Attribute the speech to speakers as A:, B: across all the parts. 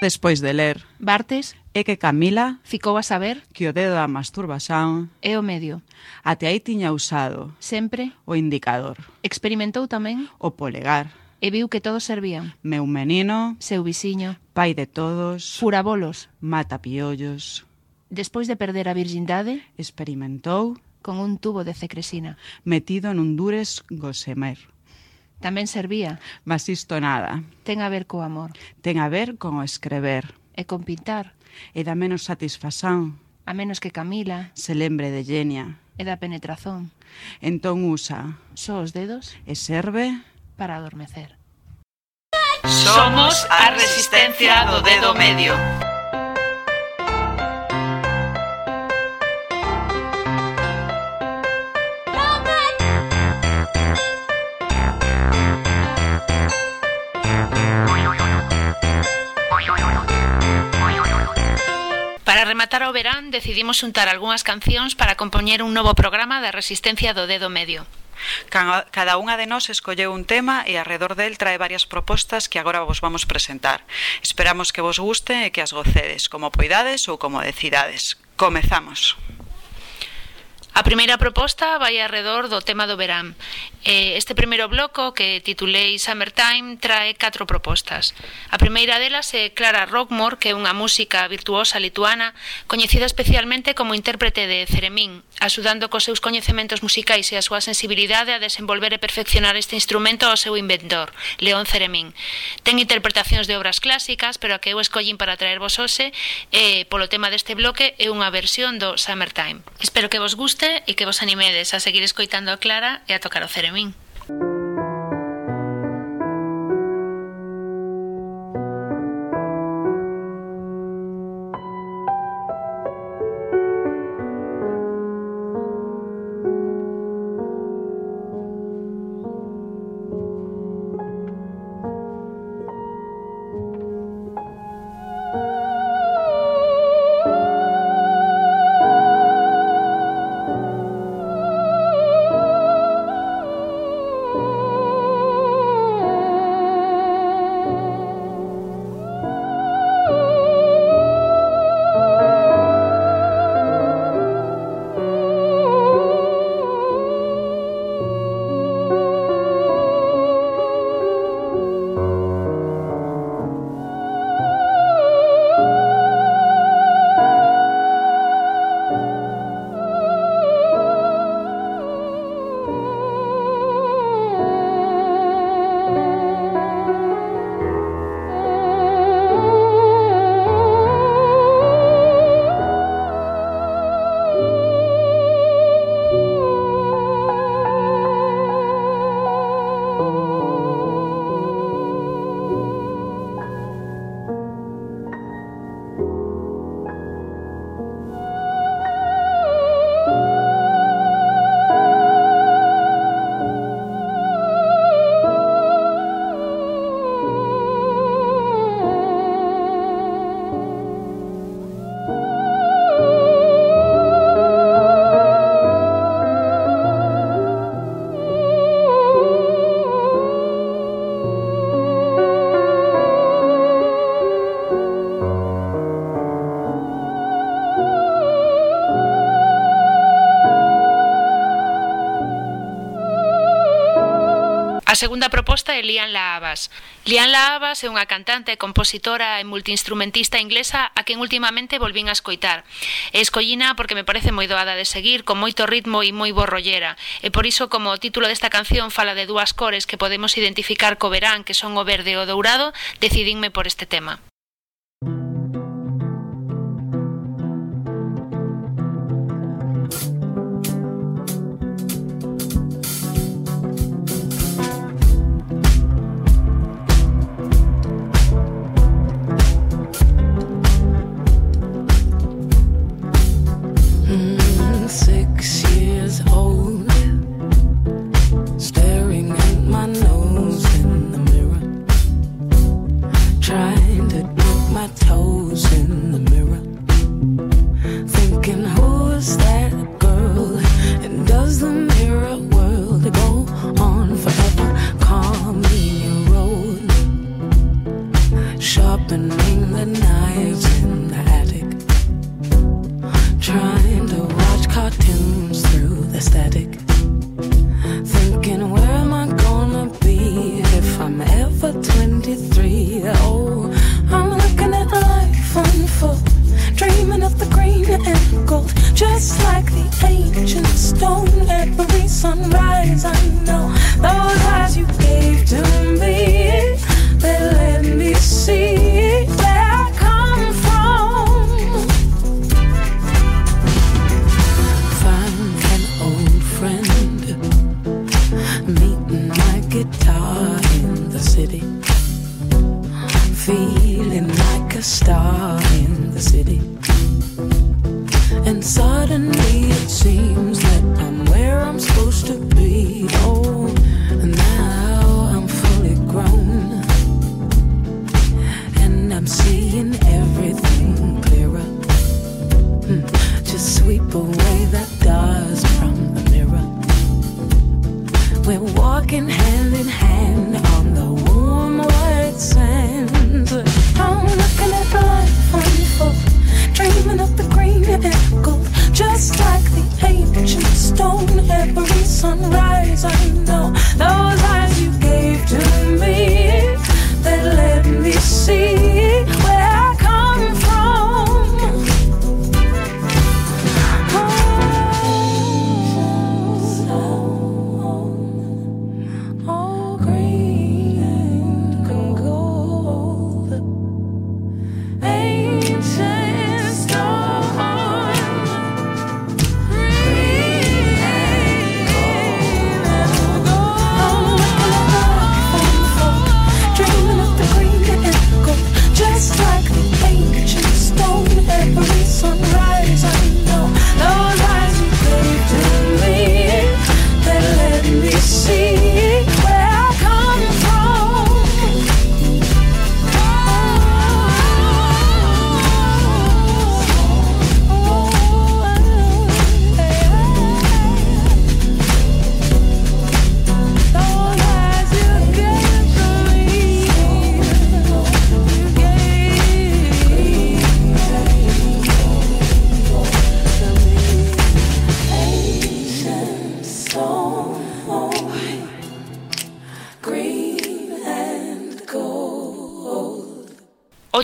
A: Despois de ler
B: Bartes,
A: é que Camila
B: ficou a saber
A: que o dedo da masturbación
B: é o medio.
A: Até aí tiña usado
B: sempre
A: o indicador.
B: Experimentou tamén
A: o polegar
B: e viu que todos servían.
A: Meu menino,
B: seu vixiño,
A: pai de todos,
B: furabolos,
A: mata piollos.
B: Despois de perder a virgindade,
A: experimentou
B: con un tubo de cecresina
A: metido nun dures gosemer.
B: Tamén servía.
A: Mas isto nada.
B: Ten a ver co amor.
A: Ten a ver con o escrever.
B: E con pintar.
A: E da menos satisfasán.
B: A menos que Camila.
A: Se lembre de Genia.
B: E da penetrazón.
A: Entón usa.
B: Só os dedos.
A: E serve.
B: Para adormecer.
C: Somos a resistencia do dedo medio. Para rematar o verán, decidimos xuntar algunhas cancións para compoñer un novo programa da resistencia do dedo medio.
A: Cada unha de nós escolleu un tema e arredor del trae varias propostas que agora vos vamos presentar. Esperamos que vos guste e que as gocedes, como poidades ou como decidades. Comezamos.
C: A primeira proposta vai arredor do tema do verán. Este primeiro bloco que titulei Summertime trae catro propostas. A primeira delas é Clara Rockmore, que é unha música virtuosa lituana, coñecida especialmente como intérprete de Ceremín, axudando cos seus coñecementos musicais e a súa sensibilidade a desenvolver e perfeccionar este instrumento ao seu inventor, León Ceremín. Ten interpretacións de obras clásicas, pero a que eu escollín para traervos hoxe, eh, polo tema deste bloque, é unha versión do Summertime. Espero que vos guste e que vos animedes a seguir escoitando a Clara e a tocar o Ceremín. segunda proposta é Lian Laabas. Lian Laabas é unha cantante, compositora e multiinstrumentista inglesa a quen últimamente volvín a escoitar. E escollina porque me parece moi doada de seguir, con moito ritmo e moi borrollera. E por iso, como o título desta canción fala de dúas cores que podemos identificar co verán, que son o verde e o dourado, decidínme por este tema.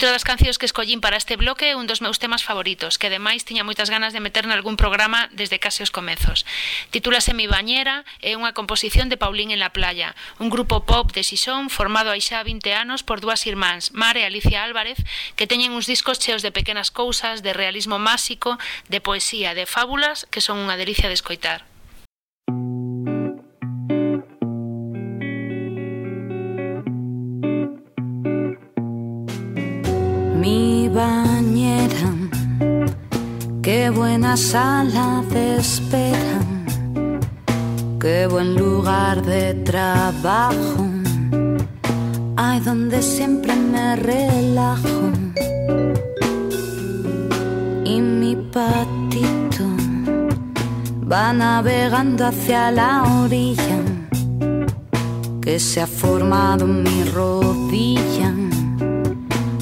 C: outra das cancións que escollín para este bloque é un dos meus temas favoritos, que ademais tiña moitas ganas de meter nalgún programa desde case os comezos. Titúlase Mi bañera é unha composición de Paulín en la playa, un grupo pop de Sison formado hai xa 20 anos por dúas irmáns, Mar e Alicia Álvarez, que teñen uns discos cheos de pequenas cousas, de realismo máxico, de poesía, de fábulas, que son unha delicia de escoitar.
D: Qué buena sala de espera, qué buen lugar de trabajo, ay donde siempre me relajo. Y mi patito va navegando hacia la orilla que se ha formado mi rodilla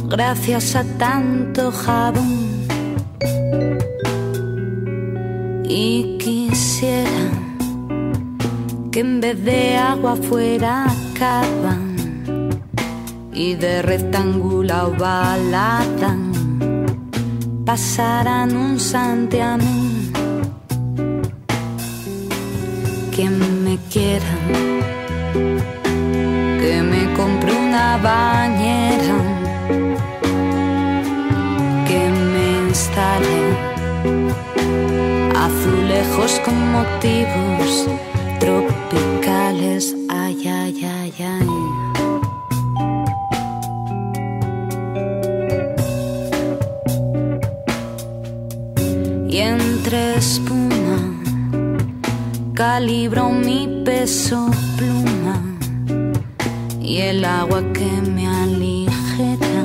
D: gracias a tanto jabón. Y quisiera que en vez de agua fuera cava y de rectangular ovalada pasaran un santiamén. Quien me quiera, que me compre una bañera que me instale azulejos con motivos tropicales. Ay, ay, ay, ay. Y entre espuma calibro mi peso pluma y el agua que me aligera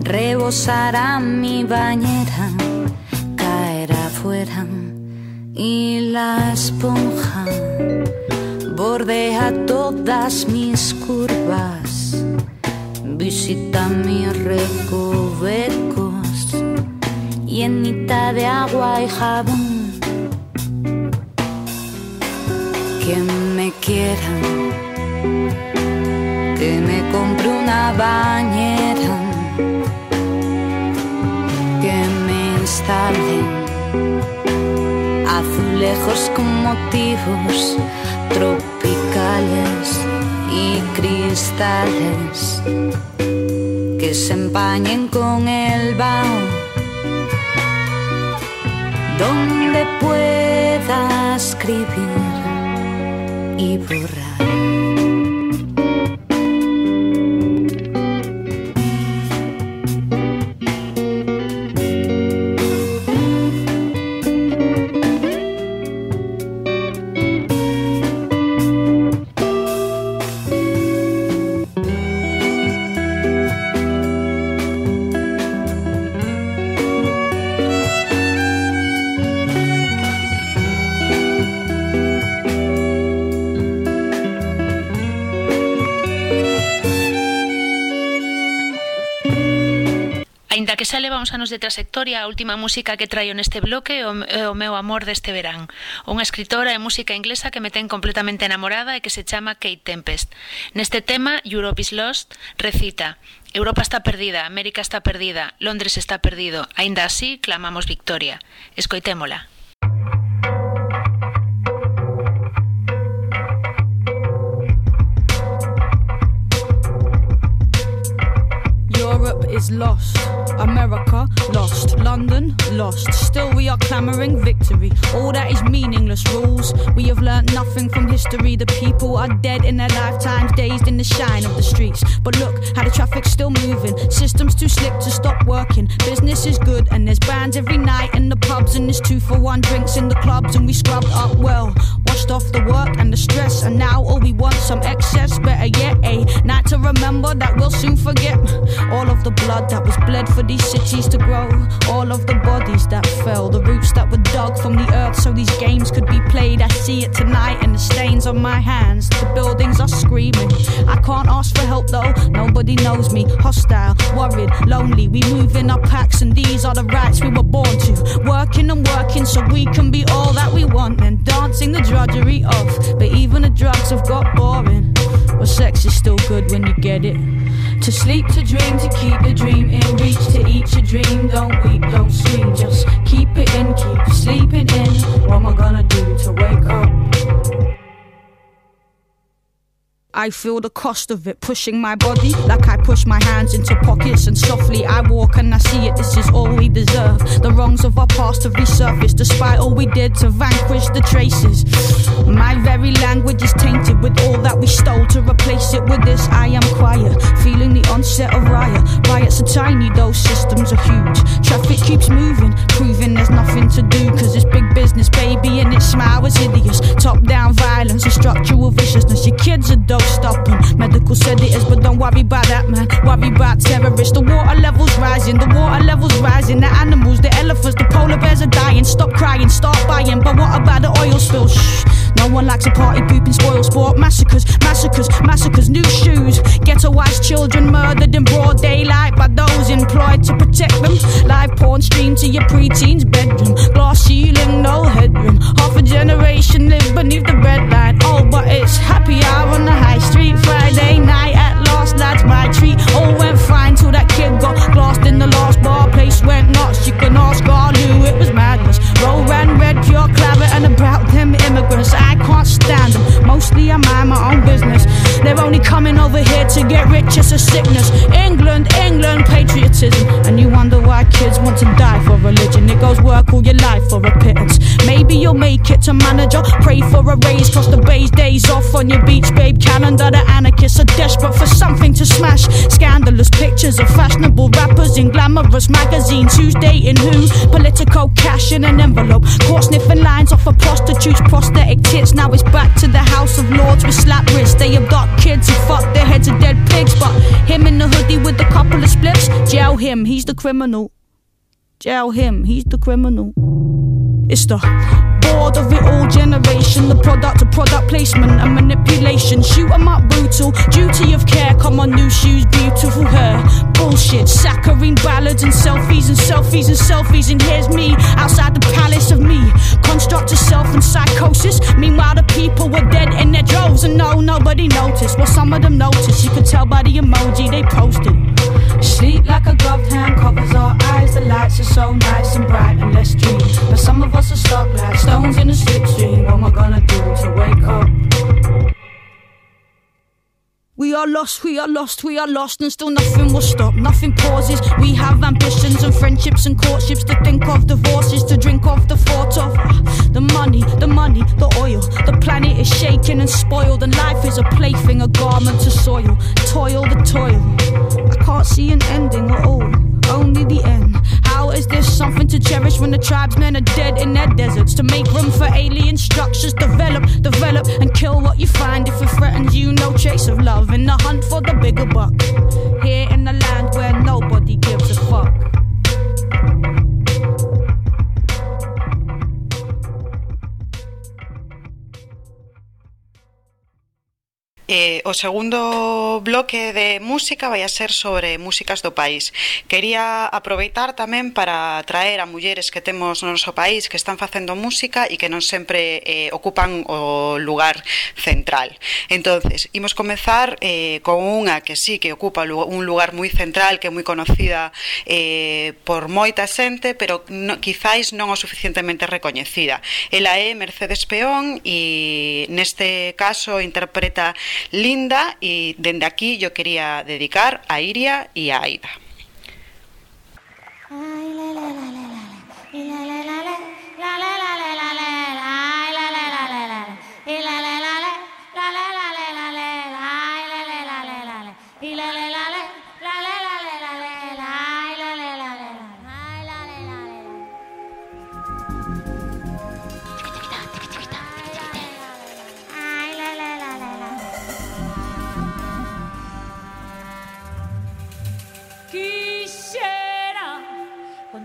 D: rebosará mi bañera, y la esponja bordea todas mis curvas, visita mis recovecos llenita de agua y jabón. Que me quieran, que me compre una bañera, que me instalen azulejos con motivos tropicales y cristales que se empañen con el vaho donde pueda escribir y borrar.
C: leva uns anos de trayectoria, a última música que traio neste bloque é o, é o meu amor deste verán. Unha escritora e música inglesa que me ten completamente enamorada e que se chama Kate Tempest. Neste tema, Europe is Lost, recita Europa está perdida, América está perdida, Londres está perdido. Aínda así, clamamos victoria. Escoitémola.
E: Europe is lost. America lost. London lost. Still, we are clamoring victory. All that is meaningless rules. We have learnt nothing from history. The people are dead in their lifetimes, dazed in the shine of the streets. But look how the traffic's still moving. Systems too slick to stop working. Business is good, and there's bands every night in the pubs, and there's two for one drinks in the clubs, and we scrubbed up well. Washed off the work and the stress, and now all we want some excess. Better yet, eh? a night to remember that we'll soon forget. Of the blood that was bled for these cities to grow, all of the bodies that fell, the roots that were dug from the earth so these games could be played. I see it tonight in the stains on my hands. The buildings are screaming. I can't ask for help though, nobody knows me. Hostile, worried, lonely. We move in our packs, and these are the rights we were born to. Working and working so we can be all that we want, and dancing the drudgery of. But even the drugs have got boring. But sex is still good when you get it. To sleep, to dream, to keep the dream in reach, to eat your dream. Don't weep, don't scream, just keep it in, keep sleeping in. What am I gonna do to wake up? I feel the cost of it pushing my body like I push my hands into pockets and softly I walk and I see it. This is all we deserve. The wrongs of our past have resurfaced despite all we did to vanquish the traces. My very language is tainted with all that we stole to replace it with this. I am quiet, feeling the onset of riot. Riots are tiny, those systems are huge. Traffic keeps moving, proving there's nothing to do because it's big business, baby, and its smile is hideous. Top down violence structural viciousness. Your kids are dope stopping. Medical said it is, but don't worry about that, man. Worry about terrorists. The water levels rising, the water levels rising. The animals, the elephants, the polar bears are dying. Stop crying, start buying. But what about the oil spill? Shh. No one likes a party pooping spoil sport. Massacres, massacres, massacres. New shoes. Ghettoized children murdered in broad daylight by those employed to protect them. Live porn streamed to your preteen's bedroom. Glass ceiling, no headroom. Half a generation live beneath the red line. Oh, but it's happy hour on the high street. Friday night at last, lads, my treat. All went fine till that kid got glassed in the last bar. Place went nuts. You can ask all who it was madness. Roll ran red, pure I can't stand them. Mostly I mind my own business. They're only coming over here to get rich. It's a sickness. England, England, patriotism. And you wonder why kids want to die for religion. It goes work all your life for a pittance. Maybe you'll make it to manager. Pray for a raise, cross the bay's days off on your beach, babe calendar. The anarchists are desperate for something to smash. Scandalous pictures of fashionable rappers in glamorous magazines. Who's dating who? Political cash in an envelope. Caught sniffing lines off of prostitutes, Now it's back to the House of Lords with slap wrists. They abduct kids who fuck their heads of dead pigs. But him in the hoodie with a couple of spliffs, jail him, he's the criminal. Jail him, he's the criminal. It's the of it all generation. The product of product placement and manipulation. Shoot 'em up brutal. Duty of care. Come on, new shoes, beautiful hair. Bullshit. Saccharine ballads and selfies and selfies and selfies. And here's me outside the palace of me. Construct of self and psychosis. Meanwhile, the people were dead in their droves. And no, nobody noticed. Well, some of them noticed. You could tell by the emoji they posted. Sleep like a gloved hand covers our eyes. The lights are so nice and bright and let's dream. But some of us are stuck like stones in a slipstream. What am I gonna do to wake up? We are lost, we are lost, we are lost, and still nothing will stop. Nothing pauses. We have ambitions and friendships and courtships to think of, divorces to drink of, the thought of the money, the money, the oil. The planet is shaken and spoiled, and life is a plaything, a garment to soil. Toil, the toil. I can't see an ending at all, only the end. How is there something to cherish when the tribesmen are dead in their deserts? To make room for alien structures, develop, develop, and kill what you find if it threatens you. No trace of love in the hunt for the bigger buck. Here in the land where nobody gives a fuck.
A: Eh, o segundo bloque de música vai a ser sobre músicas do país. Quería aproveitar tamén para traer a mulleres que temos no noso país que están facendo música e que non sempre eh, ocupan o lugar central. Entonces, imos comezar eh, con unha que sí que ocupa un lugar moi central, que é moi conocida eh, por moita xente, pero no, quizáis non o suficientemente recoñecida. Ela é Mercedes Peón e neste caso interpreta linda y desde aquí yo quería dedicar a Iria y a Aida.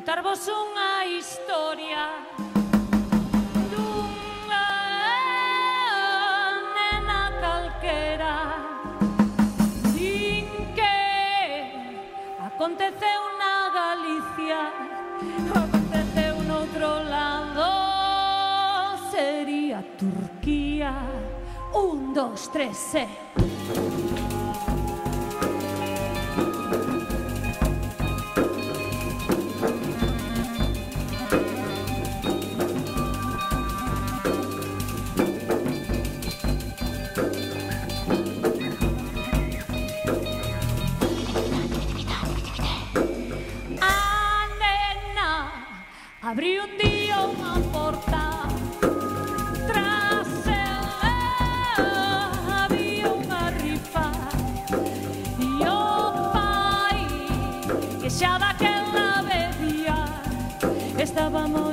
F: contarvos unha historia dunha nena calquera. Din que aconteceu na Galicia aconteceu noutro lado. Sería Turquía. Un, dos, tres, e... Abrí un día una porta tras ela había unha rifa e o pai que xa daquela bebía
A: estábamos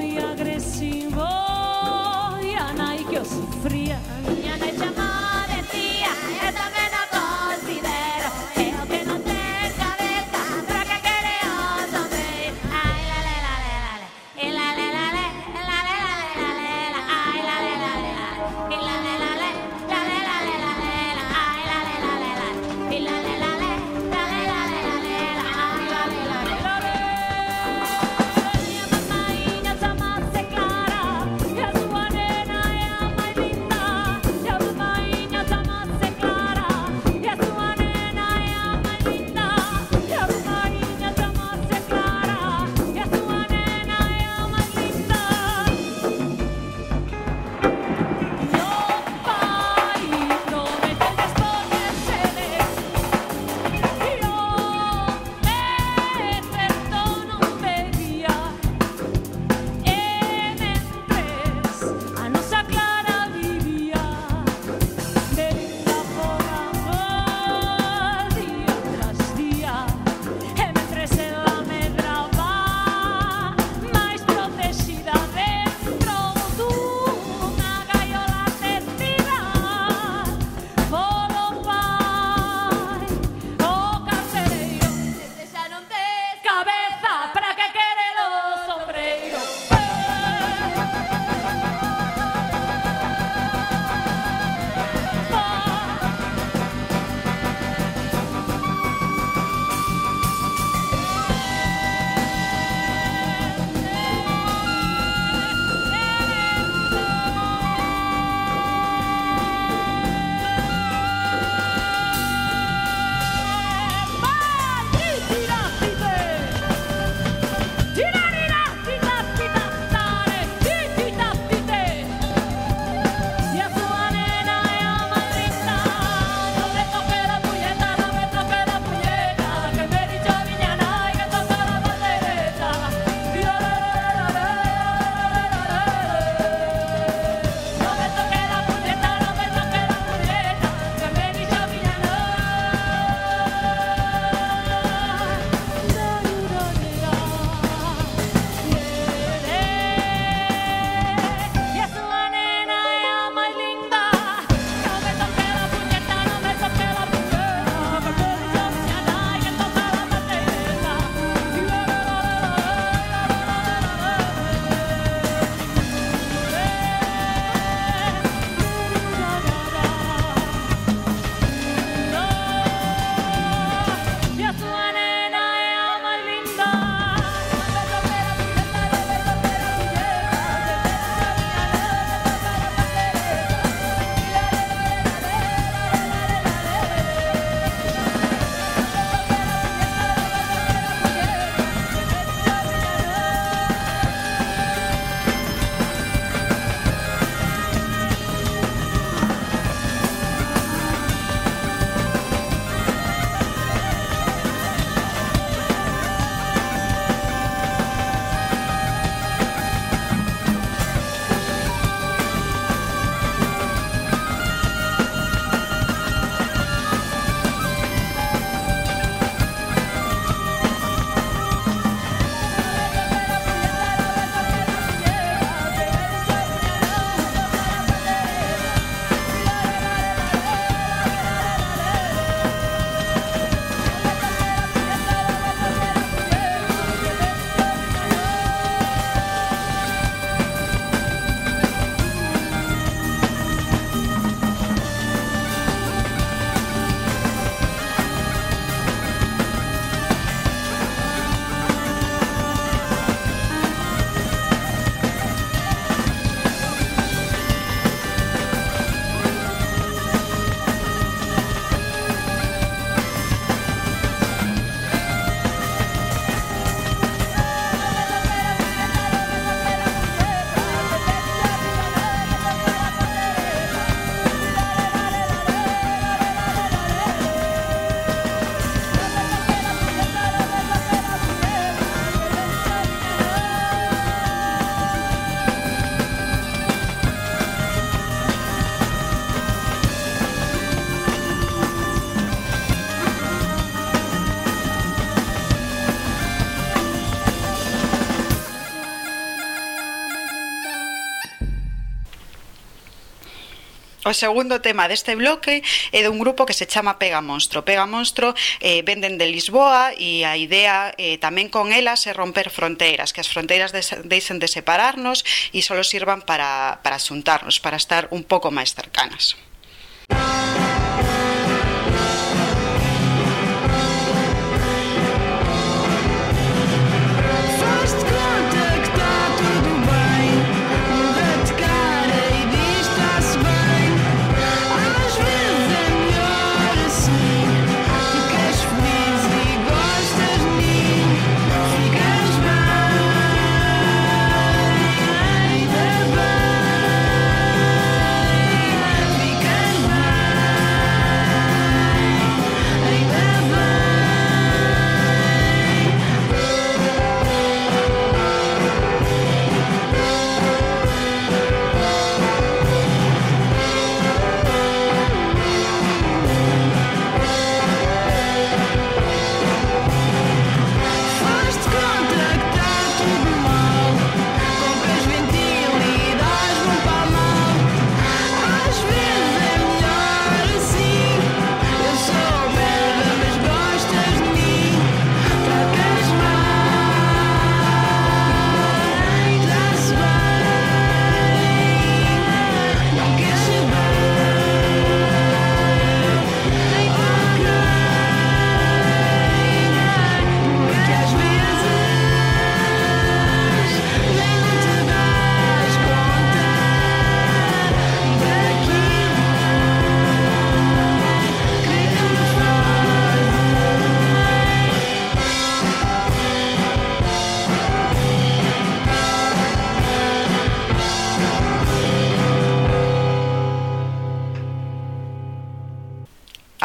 A: segundo tema deste bloque é dun grupo que se chama Pega Monstro. Pega Monstro eh, venden de Lisboa e a idea eh, tamén con elas é romper fronteiras, que as fronteiras des, deixen de separarnos e só sirvan para, para xuntarnos, para estar un pouco máis cercanas.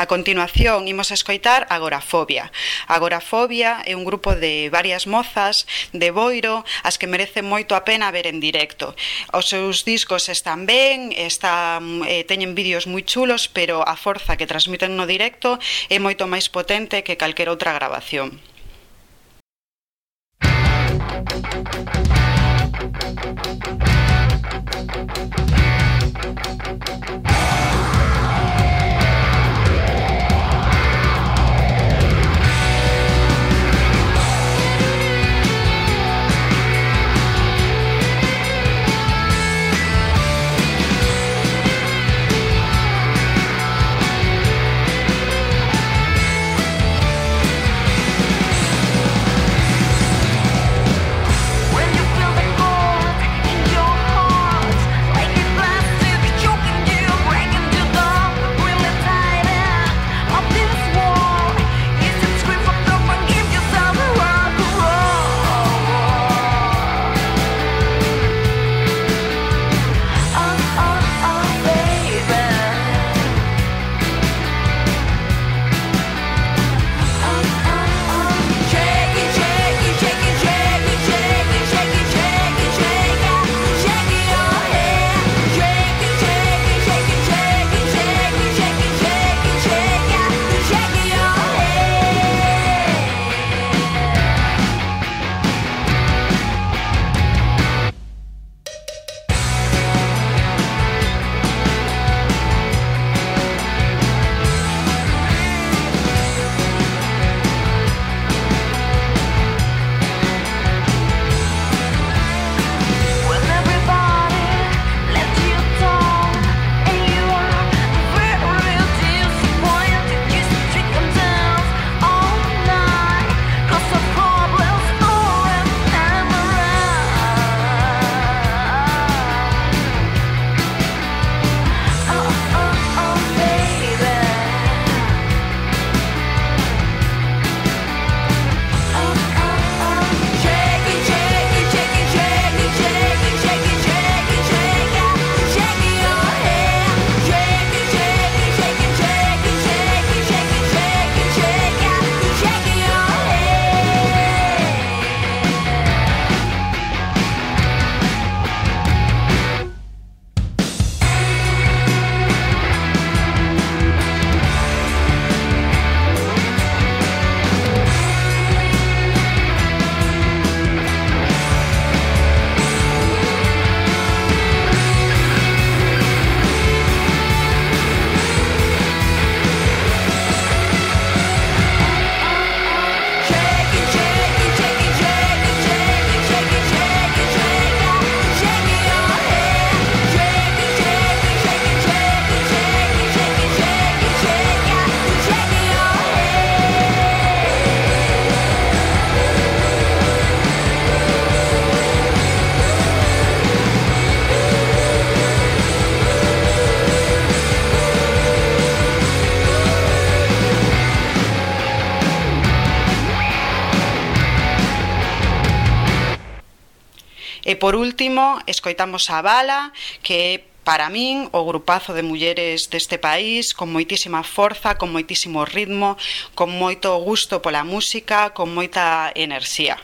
A: continuación imos escoitar Agorafobia. Agorafobia é un grupo de varias mozas de Boiro as que merecen moito a pena ver en directo. Os seus discos están ben, están, eh, teñen vídeos moi chulos, pero a forza que transmiten no directo é moito máis potente que calquera outra grabación. por último, escoitamos a Bala, que é para min o grupazo de mulleres deste país con moitísima forza, con moitísimo ritmo, con moito gusto pola música, con moita enerxía.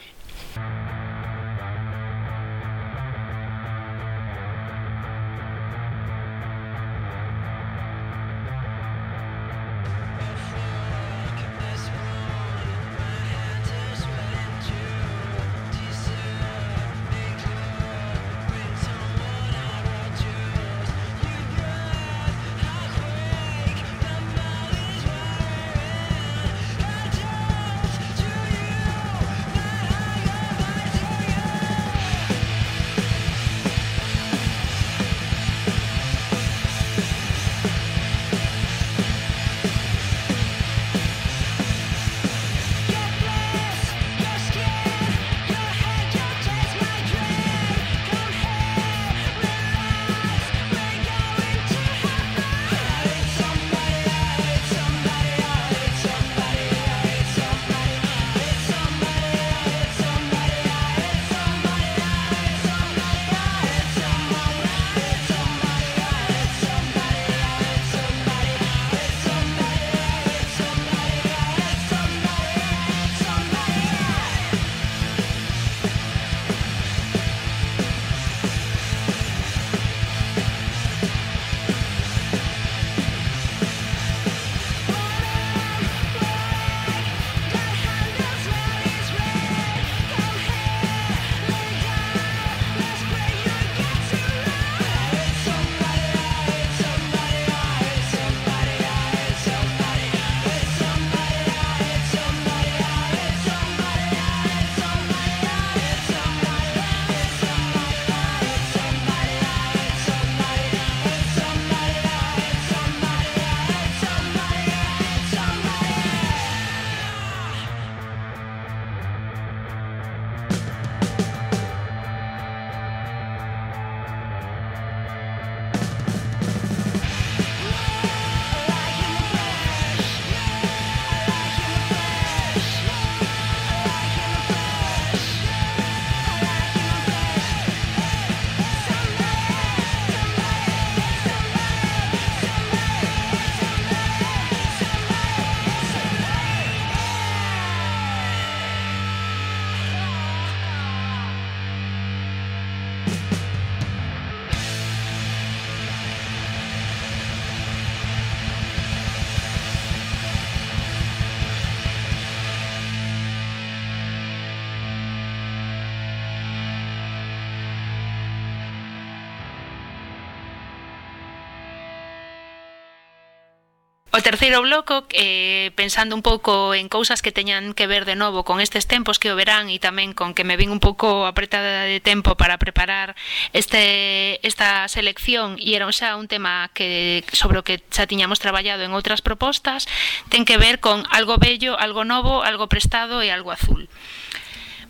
C: O terceiro bloco, eh, pensando un pouco en cousas que teñan que ver de novo con estes tempos que o verán e tamén con que me vin un pouco apretada de tempo para preparar este, esta selección e era xa un tema que sobre o que xa tiñamos traballado en outras propostas, ten que ver con algo bello, algo novo, algo prestado e algo azul.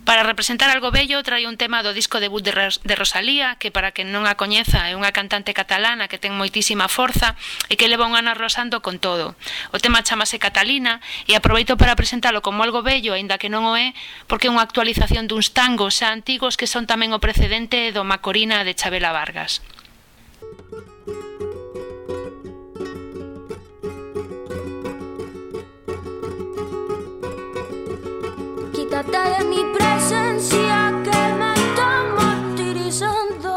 C: Para representar algo bello trae un tema do disco debut de, Ros de Rosalía, que para que non a coñeza é unha cantante catalana que ten moitísima forza e que leva un ano arrosando con todo. O tema chamase Catalina e aproveito para presentalo como algo bello, aínda que non o é, porque é unha actualización duns tangos xa antigos que son tamén o precedente do Macorina de Chabela Vargas.
G: Quítate de mi presencia que me está martirizando.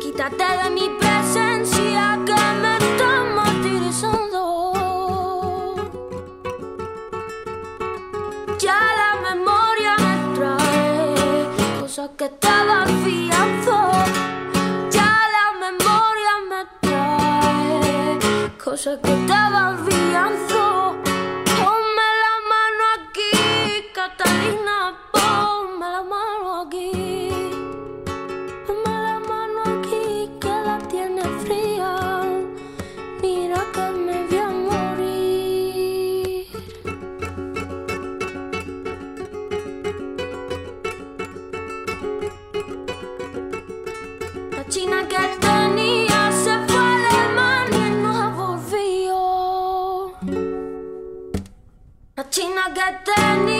G: Quítate de mi presencia que me está martirizando. Ya la memoria me trae cosas que estaba fiando. Ya la memoria me trae cosas que estaba fiando. that they.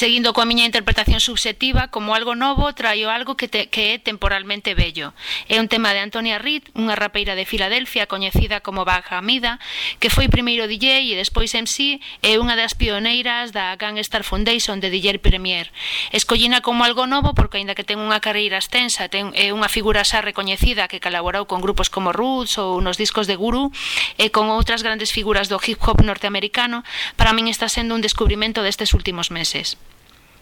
C: Seguindo coa miña interpretación subxectiva, como algo novo, traio algo que, te, que é temporalmente bello. É un tema de Antonia Reed, unha rapeira de Filadelfia coñecida como Baja Amida, que foi primeiro DJ e despois MC e unha das pioneiras da Gangstar Foundation de DJ Premier. Escollina como algo novo porque, aínda que ten unha carreira extensa, ten, é unha figura xa recoñecida que colaborou con grupos como Roots ou nos discos de Guru e con outras grandes figuras do hip hop norteamericano, para min está sendo un descubrimento destes últimos meses.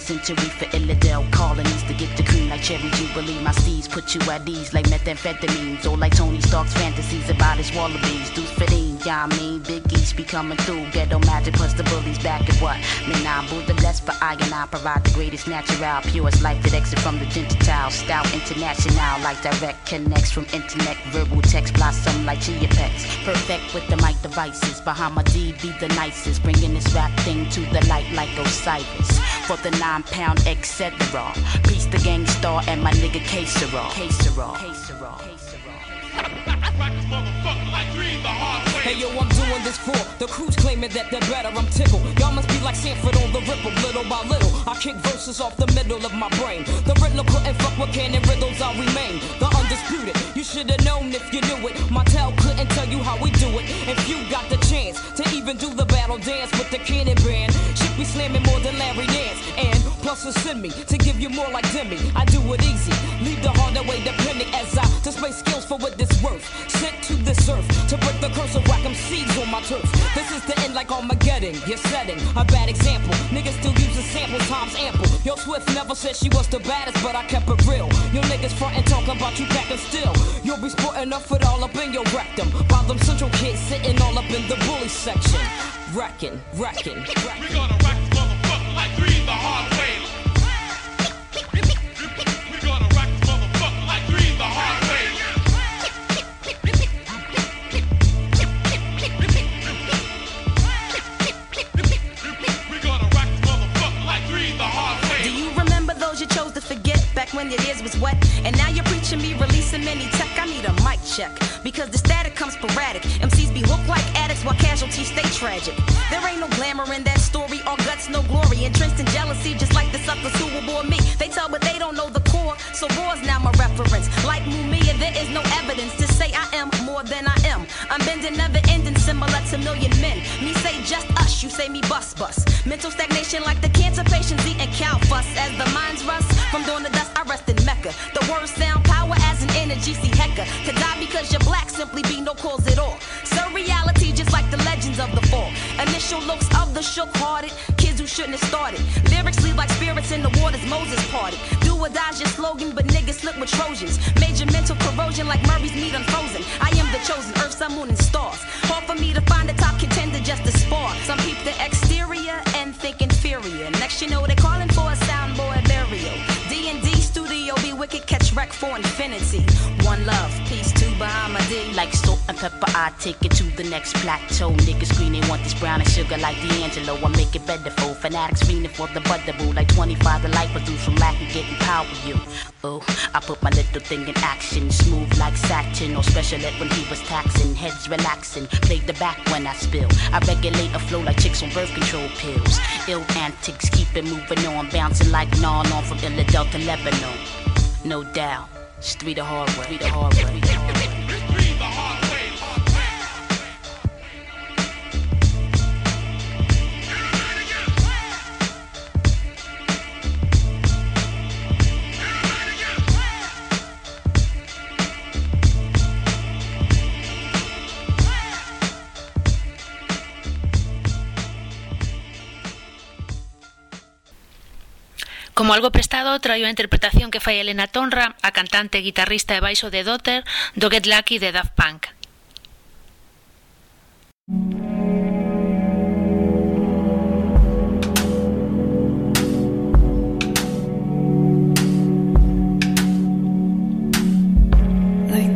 H: century for Illidale colonies to get the cream like cherry jubilee. My seeds put you at ease like methamphetamines, or like Tony Stark's fantasies about his wallabies. Dudes fitting, yeah, I mean, Big East be coming through. Ghetto magic plus the bullies back at what? Man, I'm Buddha blessed for I and I provide the greatest natural, purest life that exit from the gentile. Stout international, like direct connects from internet, verbal text blossom like chia pets. Perfect with the mic devices. Bahama D be the nicest, bringing this rap thing to the light like Osiris. For the nine pound, etc. Peace the gang star and my nigga Caserol. Caserol. Caserol. Caserol. Caserol. Caserol.
I: Hey yo, I'm doing this for the crews claiming that they're better. I'm tickled. Y'all must be like Sanford on the ripple, little by little. I kick verses off the middle of my brain. The riddle couldn't fuck with canon riddles. I remain the undisputed. You should have known if you knew it. My tell couldn't tell you how we do it. If you got the chance to even do the battle dance with the cannon band, should be slamming more than Larry Nance. And plus, send me to give you more like Demi. I do it easy, leave the harder way depending as I display skills for what this worth. Sent to this earth to break the curse of whack 'em seeds on my turf. This is the end like Armageddon. You're setting a bad example. Niggas still using sample times ample. Yo, Swift never said she was the baddest, but I kept it real. Yo, niggas frontin' talking about you packing still. You'll be sporting up it all up in your rectum. While them central kids sitting all up in the bully section. Wrecking, wrecking, wrecking.
J: We're gonna rock this motherfucker like three the hard way.
K: Back when your ears was wet? And now you're preaching me releasing many tech. I need a mic check because the static comes sporadic. MCs be hooked like addicts while casualties stay tragic. There ain't no glamour in that story, all guts, no glory. Entrenched in jealousy, just like the suckers who will bore me. They tell, but they don't know the core. So war's now my reference. Like Mumia, there is no evidence to say I am more than I am. I'm bending, never ending, similar to million men. Me say just us, you say me bust bust. Mental stagnation like the cancer patients eating cow fuss. As the minds rust from doing the dust, Mecca. The words sound power as an energy, see hecka. To die because you're black simply be no cause at all. Surreality just like the legends of the fall. Initial looks of the shook hearted. Kids who shouldn't have started. Lyrics leave like spirits in the waters Moses parted. Do or die's your slogan, but niggas slip with Trojans. Major mental corrosion like Murray's meat unfrozen. I am the chosen earth, sun, moon, and stars. Hard for me to find a top contender just to spar. Some peep the exterior and think inferior. Next you know what they're calling wreck for infinity. One love, peace to Bahama.
H: Like salt and pepper, I take it to the next plateau. Niggas scream they want this brown and sugar like D'Angelo. I make it better for fanatics fiending for the butterboo. Like 25 the life produce from lack of getting power. You, oh, I put my little thing in action, smooth like satin. Or special ed when he was taxing, heads relaxing. Played the back when I spill. I regulate a flow like chicks on birth control pills. Ill antics, keep it moving on, bouncing like non on from Philadelphia to Lebanon no doubt. Street the hard way. Street the hard way.
C: Como algo prestado, traio a interpretación que fai Elena Tonra, a cantante, guitarrista e baixo de Dotter, do Get Lucky de Daft Punk.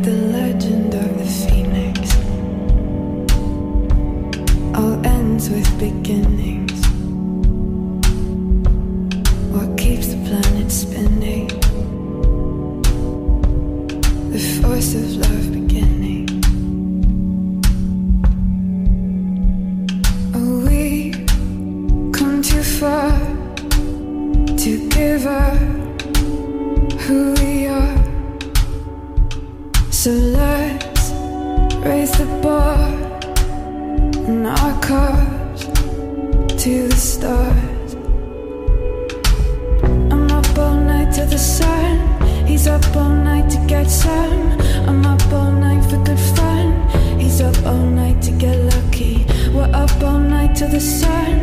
L: Legend phoenix, all ends with beginnings. Who we are. So let's raise the bar and our cups to the stars. I'm up all night to the sun. He's up all night to get some. I'm up all night for good fun. He's up all night to get lucky. We're up all night to the sun.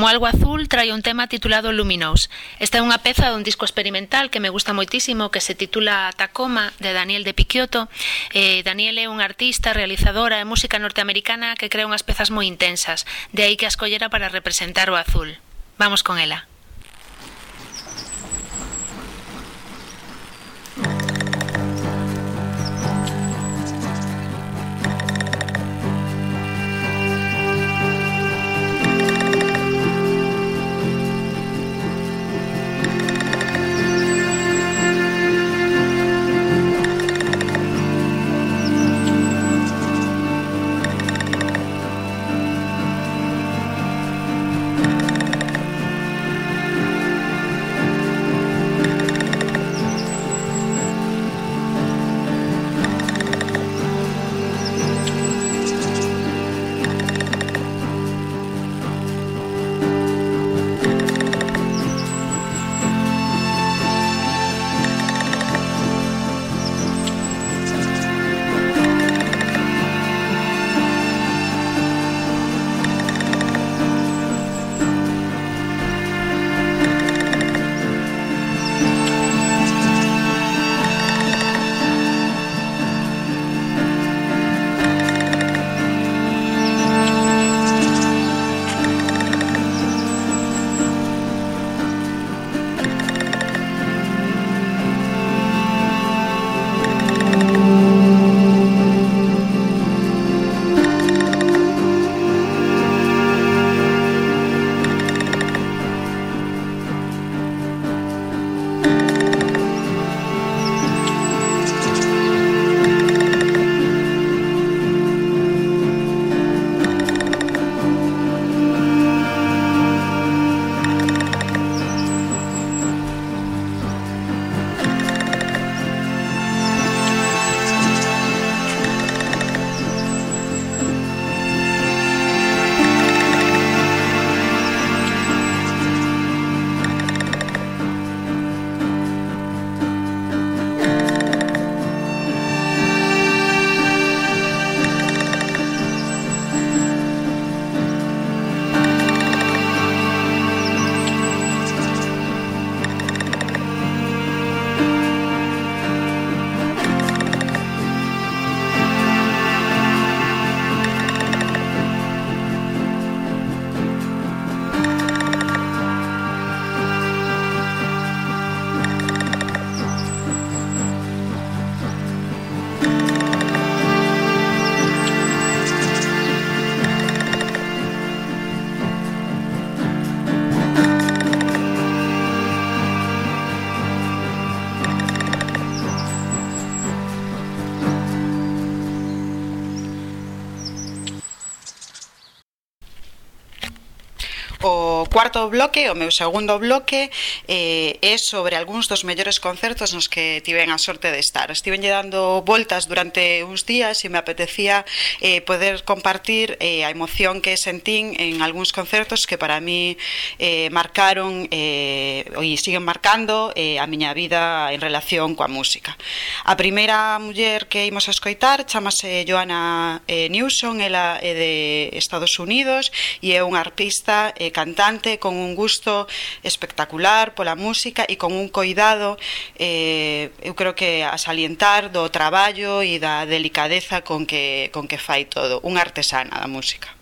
C: Como algo azul trae un tema titulado Luminous. Esta é unha peza dun disco experimental que me gusta moitísimo que se titula Tacoma de Daniel de Picchiotto. Eh, Daniel é un artista, realizadora e música norteamericana que crea unhas pezas moi intensas, de aí que a escollera para representar o azul. Vamos con ela.
A: cuarto bloque, o meu segundo bloque, eh, é sobre algúns dos mellores concertos nos que tiven a sorte de estar. Estivenlle dando voltas durante uns días e me apetecía eh, poder compartir eh, a emoción que sentín en algúns concertos que para mí eh, marcaron eh, e siguen marcando eh, a miña vida en relación coa música. A primeira muller que imos a escoitar chamase Joana eh, Newson, ela é de Estados Unidos e é unha artista e eh, cantante con un gusto espectacular pola música e con un coidado eh, eu creo que a salientar do traballo e da delicadeza con que, con que fai todo, unha artesana da música.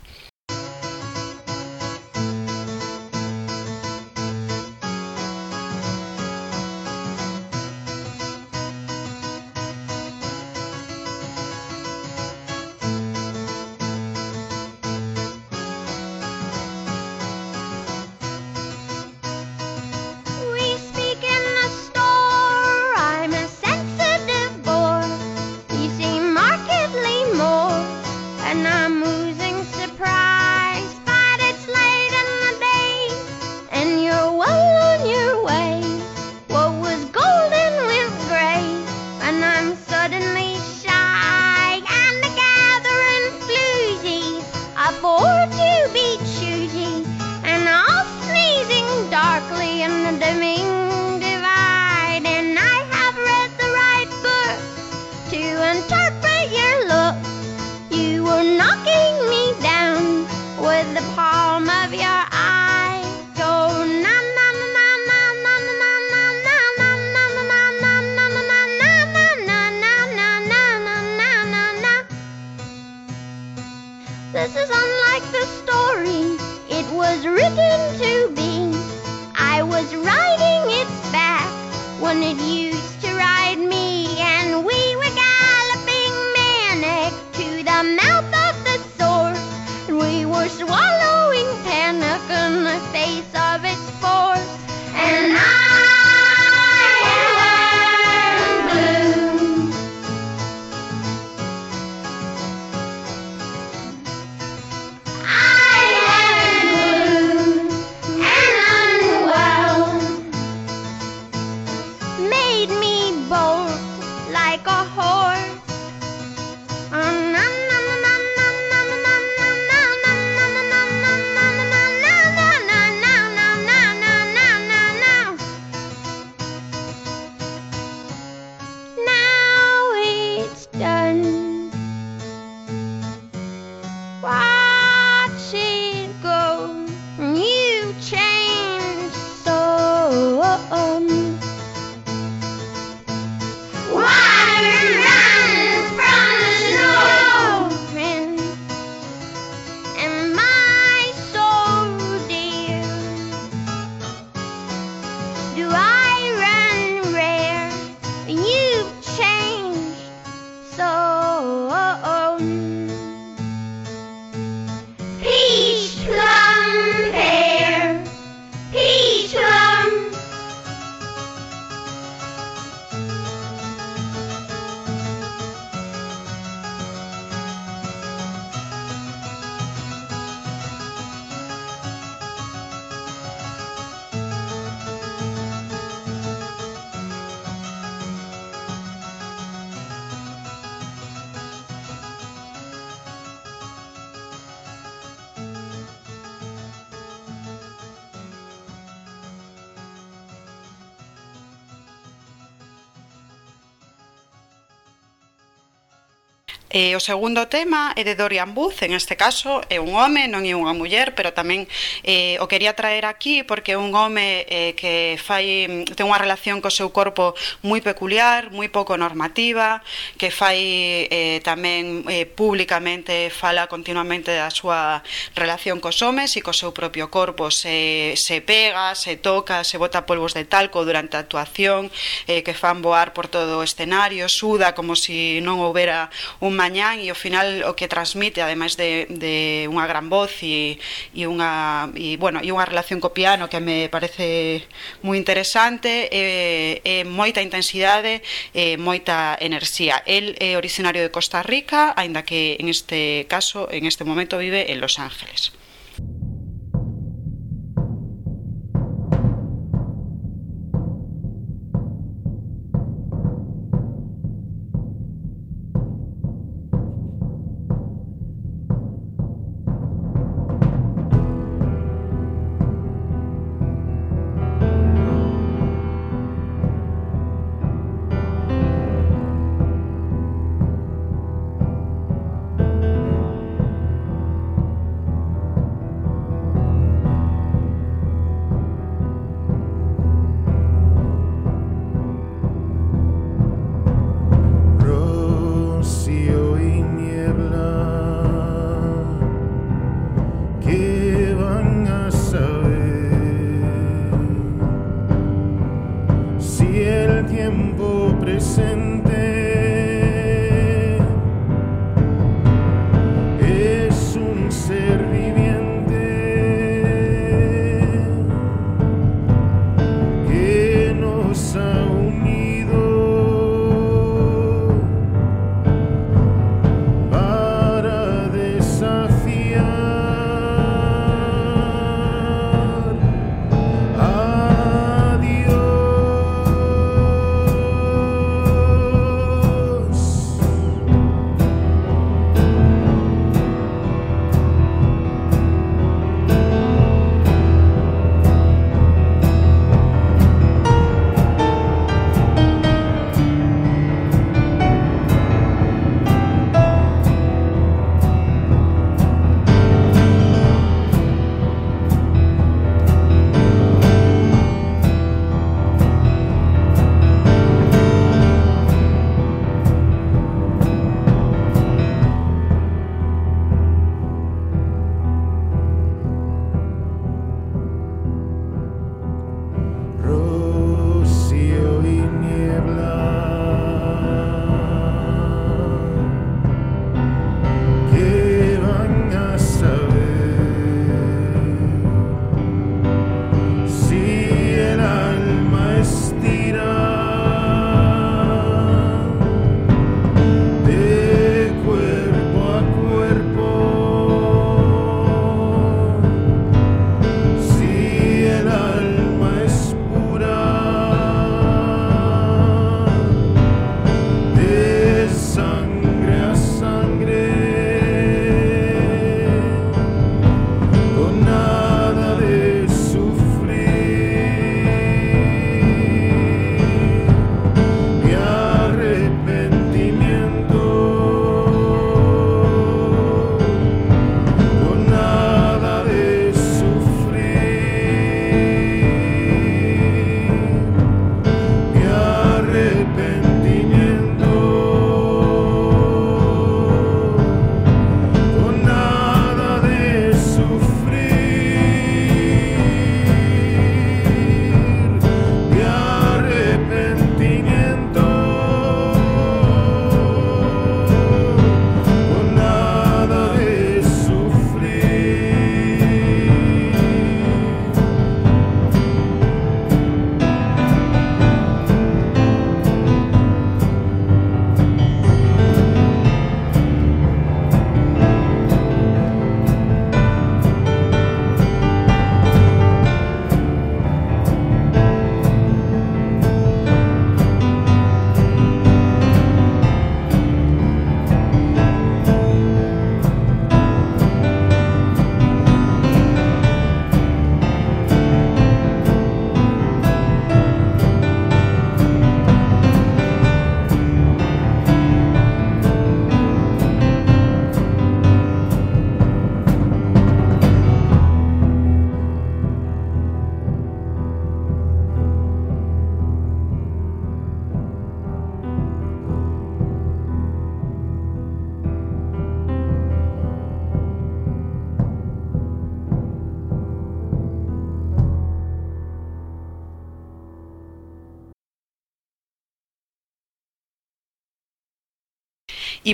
A: E o segundo tema é de Dorian Booth, en este caso é un home, non é unha muller, pero tamén eh, o quería traer aquí porque é un home eh, que fai ten unha relación co seu corpo moi peculiar, moi pouco normativa, que fai eh, tamén eh, públicamente fala continuamente da súa relación cos homes e co seu propio corpo, se, se pega, se toca, se bota polvos de talco durante a actuación, eh, que fan voar por todo o escenario, suda como se si non houbera un mañán e ao final o que transmite ademais de, de unha gran voz e, e unha e, bueno, e unha relación co piano que me parece moi interesante e, e moita intensidade e moita enerxía. El é originario de Costa Rica, aínda que en este caso, en este momento vive en Los Ángeles.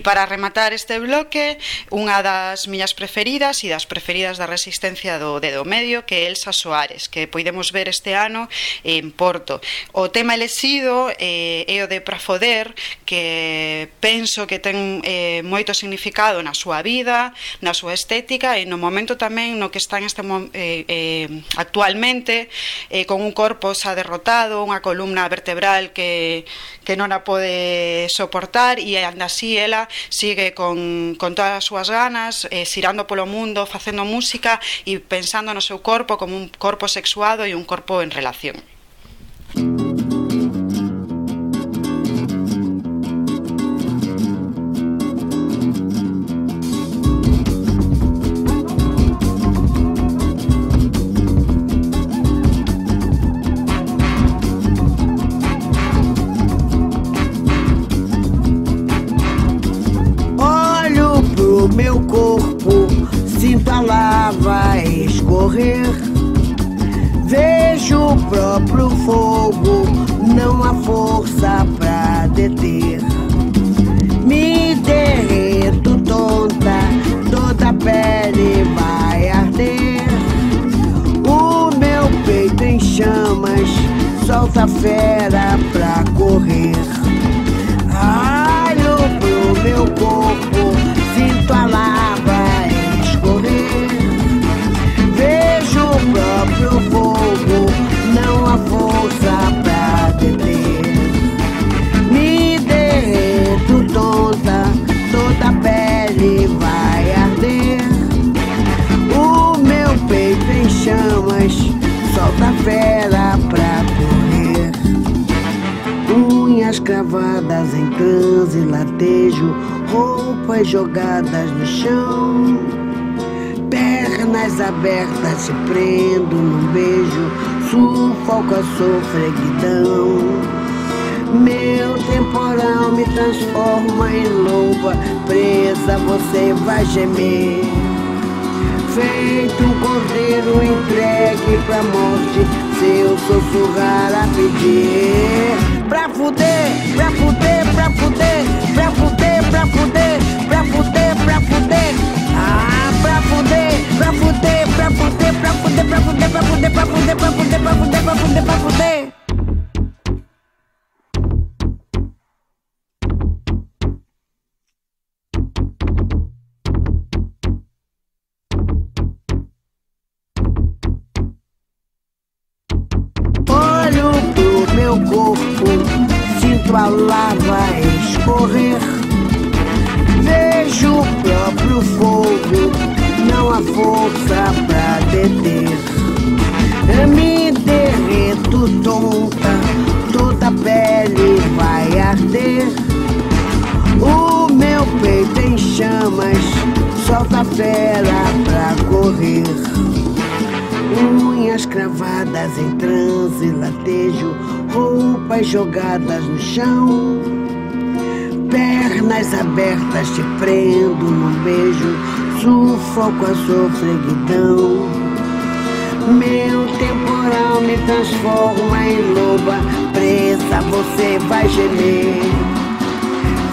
A: para rematar este bloque, unha das miñas preferidas e das preferidas da resistencia do dedo medio, que é Elsa Soares, que poidemos ver este ano en Porto. O tema elexido eh, é o de Prafoder, que penso que ten eh, moito significado na súa vida, na súa estética e no momento tamén no que está en este eh, eh, actualmente eh, con un corpo xa derrotado, unha columna vertebral que, que non a pode soportar e anda así ela sigue con, con todas as súas ganas, eh, xirando polo mundo, facendo música e pensando no seu corpo como un corpo sexuado e un corpo en relación.
M: Música sinto a lava escorrer. Vejo o próprio fogo, não há força pra deter. Me derreto tonta, toda a pele vai arder. O meu peito em chamas, solta a fera pra correr. Unhas cravadas em transe, latejo, roupas jogadas no chão. Pernas abertas te prendo num beijo, sufoco a sofreguidão. Meu temporal me transforma em loba, presa você vai gemer.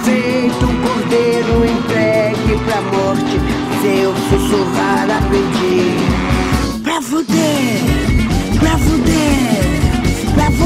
M: Feito um cordeiro entregue pra morte, seu sussurrar a pedir. Pra fuder,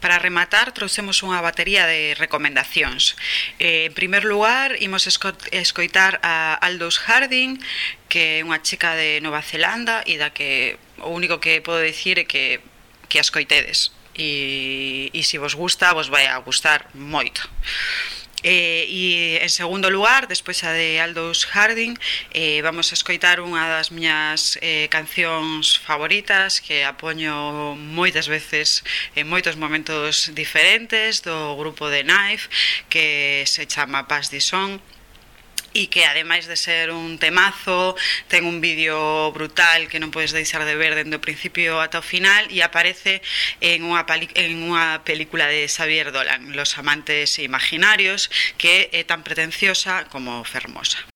A: Para rematar, trouxemos unha batería de recomendacións. Eh, en primer lugar, imos escoitar a Aldous Harding, que é unha chica de Nova Zelanda e da que o único que podo dicir é que, que a escoitedes. E, e se vos gusta, vos vai a gustar moito.
N: Eh, e en segundo lugar, despois a de Aldous Harding, eh, vamos a escoitar unha das miñas eh, cancións favoritas que apoño moitas veces en moitos momentos diferentes do grupo de Knife que se chama Paz Dison. Song e que ademais de ser un temazo ten un vídeo brutal que non podes deixar de ver dende o principio ata o final e aparece en unha, en unha película de Xavier Dolan Los amantes imaginarios que é tan pretenciosa como fermosa.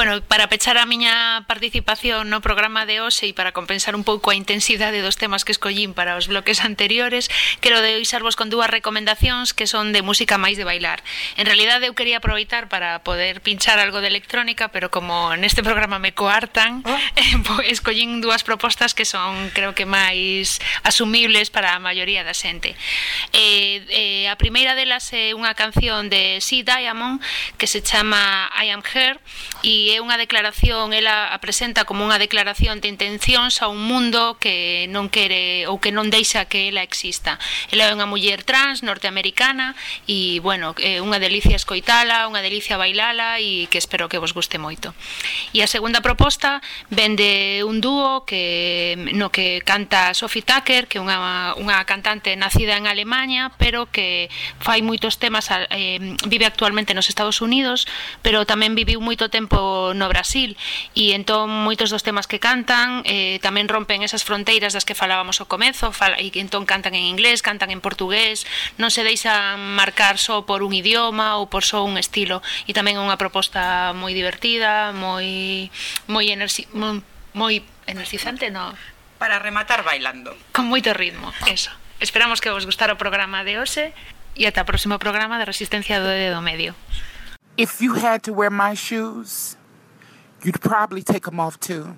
C: Bueno, para pechar a miña participación no programa de hoxe e para compensar un pouco a intensidade dos temas que escollín para os bloques anteriores, quero deixarvos con dúas recomendacións que son de música máis de bailar. En realidad eu quería aproveitar para poder pinchar algo de electrónica, pero como neste programa me coartan, oh. eh, pues, escollín dúas propostas que son creo que máis asumibles para a maioría da xente. Eh, eh, a primeira delas é unha canción de Sea Diamond que se chama I Am Her e é unha declaración, ela a presenta como unha declaración de intencións a un mundo que non quere ou que non deixa que ela exista. Ela é unha muller trans norteamericana e, bueno, é unha delicia escoitala, unha delicia bailala e que espero que vos guste moito. E a segunda proposta ven de un dúo que no que canta Sophie Tucker, que é unha, unha cantante nacida en Alemanha, pero que fai moitos temas, eh, vive actualmente nos Estados Unidos, pero tamén viviu moito tempo no, Brasil e entón moitos dos temas que cantan eh, tamén rompen esas fronteiras das que falábamos ao comezo fal, e entón cantan en inglés, cantan en portugués non se deixan marcar só por un idioma ou por só un estilo e tamén é unha proposta moi divertida moi moi, enerxi moi, moi energizante no?
A: para rematar bailando
C: con moito ritmo, eso Esperamos que vos gustara o programa de hoxe e ata o próximo programa de Resistencia do Dedo Medio.
O: If you had to wear my shoes, you'd probably take them off too.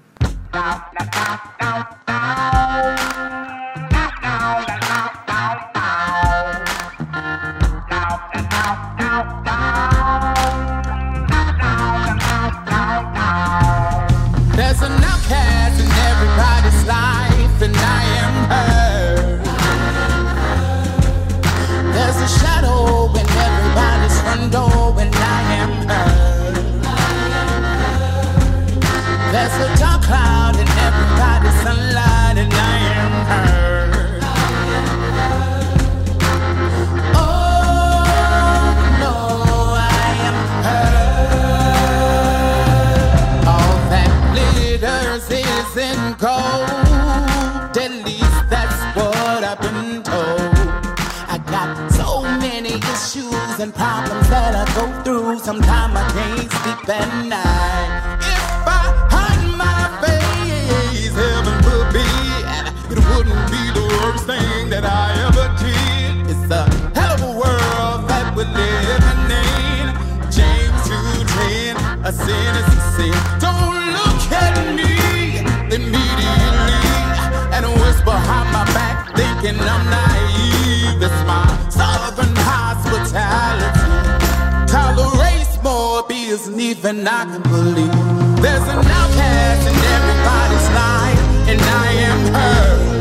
O: And problems that I go through. Sometimes than even I can believe. There's an outcast in everybody's life, and I am her.